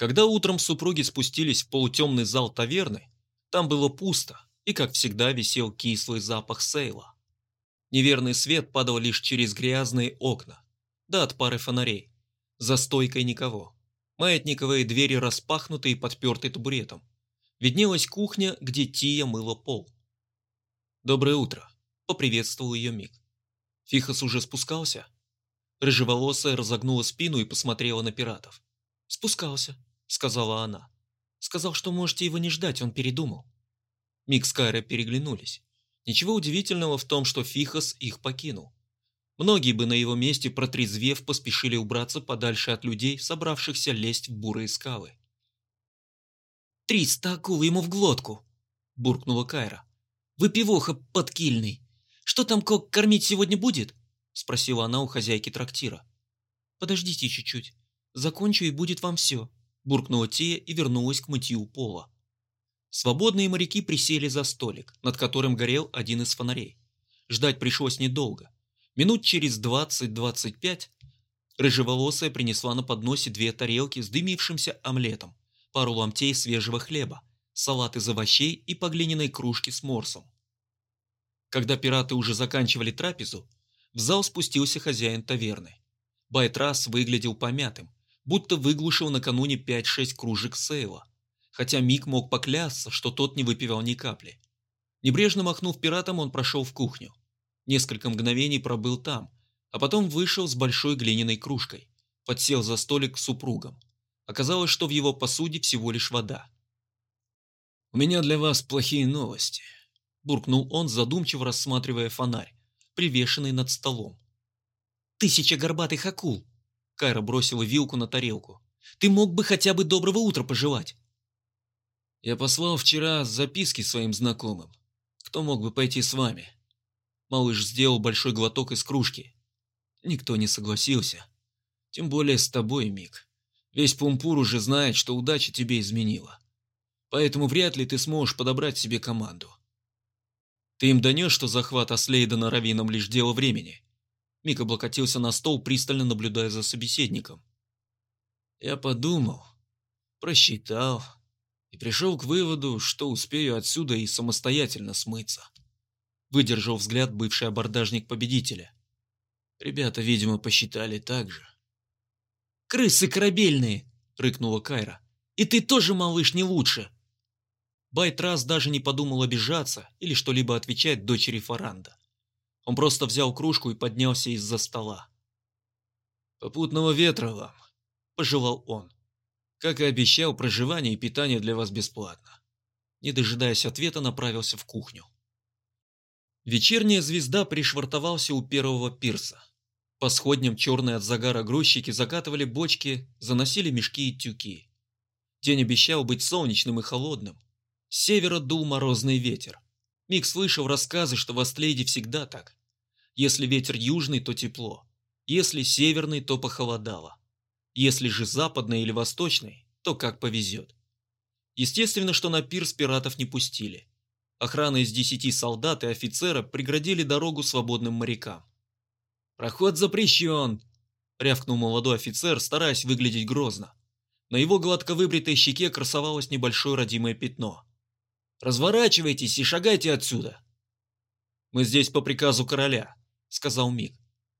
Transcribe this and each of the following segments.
Когда утром супруги спустились в полутемный зал таверны, там было пусто, и, как всегда, висел кислый запах сейла. Неверный свет падал лишь через грязные окна, да от пары фонарей. За стойкой никого. Маятниковые двери распахнуты и подперты табуретом. Виднелась кухня, где Тия мыла пол. «Доброе утро», — поприветствовал ее Мик. Фихос уже спускался? Рыжеволосая разогнула спину и посмотрела на пиратов. «Спускался», — сказала она. «Сказал, что можете его не ждать, он передумал». Мик с Кайра переглянулись. Ничего удивительного в том, что Фихос их покинул. Многие бы на его месте, протрезвев, поспешили убраться подальше от людей, собравшихся лезть в бурые скалы. «Триста акул ему в глотку!» – буркнула Кайра. «Выпивоха подкильный! Что там Кок кормить сегодня будет?» – спросила она у хозяйки трактира. «Подождите чуть-чуть. Закончу и будет вам все», – буркнула Тия и вернулась к мытью пола. Свободные моряки присели за столик, над которым горел один из фонарей. Ждать пришлось недолго. Минут через двадцать-двадцать пять рыжеволосая принесла на подносе две тарелки с дымившимся омлетом, пару ломтей свежего хлеба, салат из овощей и по кружке с морсом. Когда пираты уже заканчивали трапезу, в зал спустился хозяин таверны. Байтрас выглядел помятым, будто выглушил накануне 5-6 кружек сейла хотя Мик мог поклясться, что тот не выпивал ни капли. Небрежно махнув пиратом, он прошел в кухню. Несколько мгновений пробыл там, а потом вышел с большой глиняной кружкой, подсел за столик к супругам. Оказалось, что в его посуде всего лишь вода. «У меня для вас плохие новости», – буркнул он, задумчиво рассматривая фонарь, привешенный над столом. «Тысяча горбатых акул!» Кайра бросила вилку на тарелку. «Ты мог бы хотя бы доброго утра пожелать!» Я послал вчера записки своим знакомым. Кто мог бы пойти с вами? Малыш сделал большой глоток из кружки. Никто не согласился. Тем более с тобой, Мик. Весь Пумпур уже знает, что удача тебе изменила. Поэтому вряд ли ты сможешь подобрать себе команду. Ты им донес, что захват Аслейдена Равином лишь дело времени. Мик облокотился на стол, пристально наблюдая за собеседником. Я подумал, просчитал и пришел к выводу, что успею отсюда и самостоятельно смыться. Выдержал взгляд бывший абордажник победителя. Ребята, видимо, посчитали так же. «Крысы корабельные!» — рыкнула Кайра. «И ты тоже, малыш, не лучше!» Байтрас даже не подумал обижаться или что-либо отвечать дочери Фаранда. Он просто взял кружку и поднялся из-за стола. «Попутного ветра вам!» – пожелал он. Как и обещал, проживание и питание для вас бесплатно. Не дожидаясь ответа, направился в кухню. Вечерняя звезда пришвартовался у первого пирса. По сходням черные от загара грузчики закатывали бочки, заносили мешки и тюки. День обещал быть солнечным и холодным. С севера дул морозный ветер. Мик слышал рассказы, что в Астлейде всегда так. Если ветер южный, то тепло. Если северный, то похолодало. Если же западный или восточный, то как повезет. Естественно, что на пирс пиратов не пустили. Охрана из десяти солдат и офицера преградили дорогу свободным морякам. «Проход запрещен!» – рявкнул молодой офицер, стараясь выглядеть грозно. На его гладко выбритой щеке красовалось небольшое родимое пятно. «Разворачивайтесь и шагайте отсюда!» «Мы здесь по приказу короля», – сказал Мик.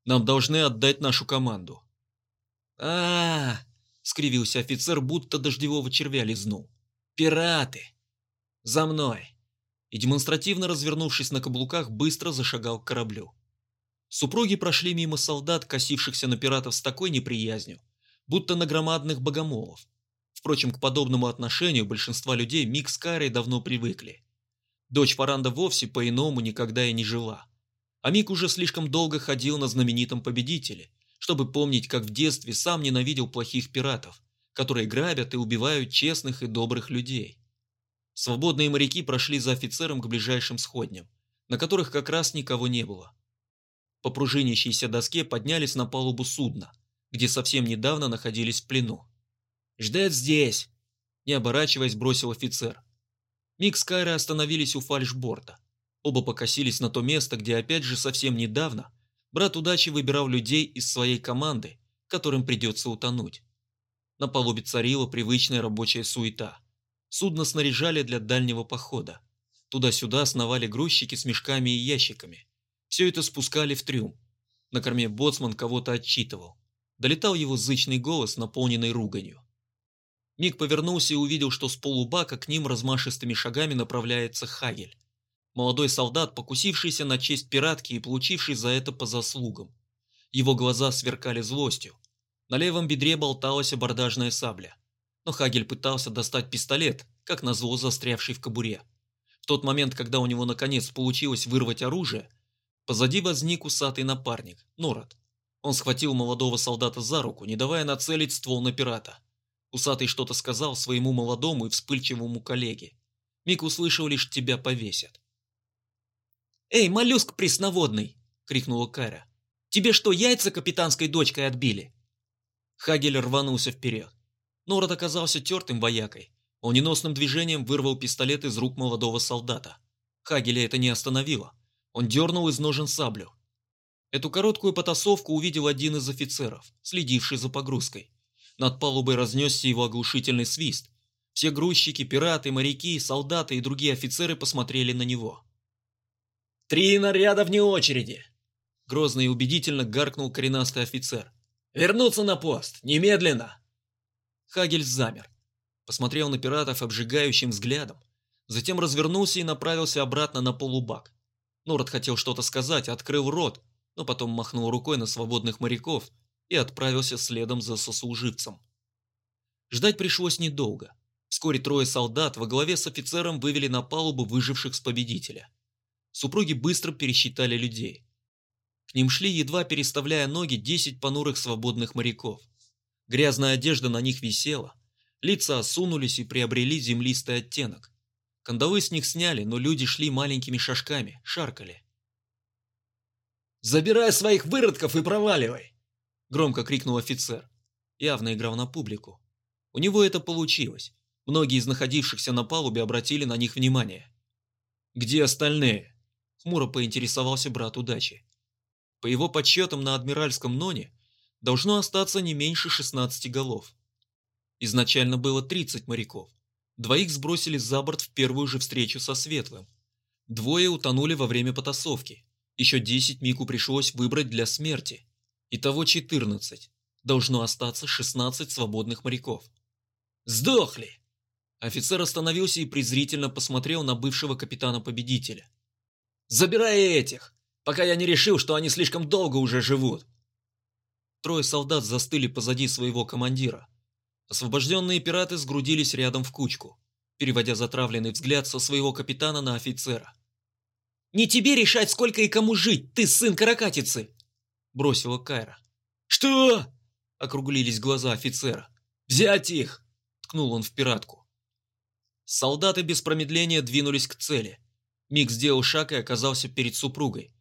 «Нам должны отдать нашу команду а, -а, -а скривился офицер, будто дождевого червя лизнул. «Пираты! За мной!» И демонстративно развернувшись на каблуках, быстро зашагал к кораблю. Супруги прошли мимо солдат, косившихся на пиратов с такой неприязнью, будто на громадных богомолов. Впрочем, к подобному отношению большинства людей Мик с Карой давно привыкли. Дочь Фаранда вовсе по-иному никогда и не жила. А Мик уже слишком долго ходил на знаменитом победителе, чтобы помнить, как в детстве сам ненавидел плохих пиратов, которые грабят и убивают честных и добрых людей. Свободные моряки прошли за офицером к ближайшим сходням, на которых как раз никого не было. По пружинящейся доске поднялись на палубу судна, где совсем недавно находились в плену. «Ждать здесь!» – не оборачиваясь, бросил офицер. Мик с Кайрой остановились у фальшборта. Оба покосились на то место, где опять же совсем недавно – брат удачи выбирал людей из своей команды, которым придется утонуть. На палубе царила привычная рабочая суета. Судно снаряжали для дальнего похода. Туда-сюда сновали грузчики с мешками и ящиками. Все это спускали в трюм. На корме боцман кого-то отчитывал. Долетал его зычный голос, наполненный руганью. Миг повернулся и увидел, что с полубака к ним размашистыми шагами направляется Хагель. Молодой солдат, покусившийся на честь пиратки и получивший за это по заслугам. Его глаза сверкали злостью. На левом бедре болталась абордажная сабля. Но Хагель пытался достать пистолет, как назло застрявший в кобуре. В тот момент, когда у него наконец получилось вырвать оружие, позади возник усатый напарник, Норат. Он схватил молодого солдата за руку, не давая нацелить ствол на пирата. Усатый что-то сказал своему молодому и вспыльчивому коллеге. Мик услышал лишь «тебя повесят». «Эй, моллюск пресноводный!» — крикнула Кайра. «Тебе что, яйца капитанской дочкой отбили?» Хагель рванулся вперед. Норад оказался тертым воякой. Он неносным движением вырвал пистолет из рук молодого солдата. Хагеля это не остановило. Он дернул из ножен саблю. Эту короткую потасовку увидел один из офицеров, следивший за погрузкой. Над палубой разнесся его оглушительный свист. Все грузчики, пираты, моряки, солдаты и другие офицеры посмотрели на него. «Три наряда вне очереди!» Грозно и убедительно гаркнул коренастый офицер. «Вернуться на пост! Немедленно!» Хагель замер. Посмотрел на пиратов обжигающим взглядом. Затем развернулся и направился обратно на полубак. Норд хотел что-то сказать, открыл рот, но потом махнул рукой на свободных моряков и отправился следом за сослуживцем. Ждать пришлось недолго. Вскоре трое солдат во главе с офицером вывели на палубу выживших с победителя. Супруги быстро пересчитали людей. К ним шли, едва переставляя ноги, десять понурых свободных моряков. Грязная одежда на них висела, лица осунулись и приобрели землистый оттенок. Кандалы с них сняли, но люди шли маленькими шажками, шаркали. «Забирай своих выродков и проваливай!» Громко крикнул офицер. Явно играл на публику. У него это получилось. Многие из находившихся на палубе обратили на них внимание. «Где остальные?» Хмуро поинтересовался брат удачи. По его подсчетам на Адмиральском Ноне должно остаться не меньше 16 голов. Изначально было 30 моряков. Двоих сбросили за борт в первую же встречу со Светлым. Двое утонули во время потасовки. Еще 10 Мику пришлось выбрать для смерти. Итого 14. Должно остаться 16 свободных моряков. «Сдохли!» Офицер остановился и презрительно посмотрел на бывшего капитана-победителя. «Забирай этих! пока я не решил, что они слишком долго уже живут. Трое солдат застыли позади своего командира. Освобожденные пираты сгрудились рядом в кучку, переводя затравленный взгляд со своего капитана на офицера. «Не тебе решать, сколько и кому жить, ты сын каракатицы!» – бросила Кайра. «Что?» – округлились глаза офицера. «Взять их!» – ткнул он в пиратку. Солдаты без промедления двинулись к цели. Мик сделал шаг и оказался перед супругой.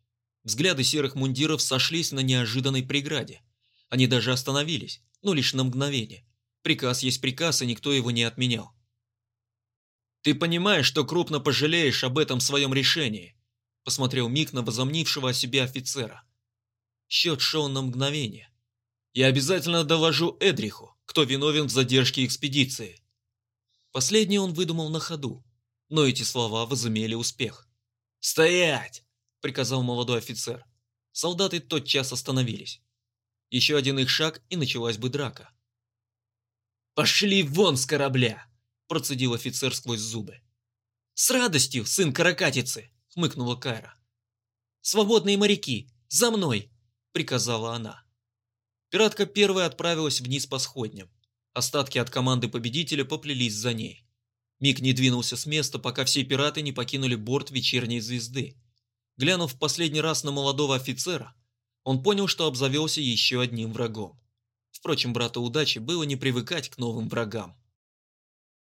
Взгляды серых мундиров сошлись на неожиданной преграде. Они даже остановились, но лишь на мгновение. Приказ есть приказ, и никто его не отменял. «Ты понимаешь, что крупно пожалеешь об этом своем решении?» Посмотрел Мик на возомнившего о себе офицера. Счет шел на мгновение. «Я обязательно доложу Эдриху, кто виновен в задержке экспедиции». Последнее он выдумал на ходу, но эти слова возымели успех. «Стоять!» – приказал молодой офицер. Солдаты тотчас остановились. Еще один их шаг, и началась бы драка. «Пошли вон с корабля!» – процедил офицер сквозь зубы. «С радостью, сын каракатицы!» – хмыкнула Кайра. «Свободные моряки, за мной!» – приказала она. Пиратка первая отправилась вниз по сходням. Остатки от команды победителя поплелись за ней. Миг не двинулся с места, пока все пираты не покинули борт вечерней звезды. Глянув в последний раз на молодого офицера, он понял, что обзавелся еще одним врагом. Впрочем, брату удачи было не привыкать к новым врагам.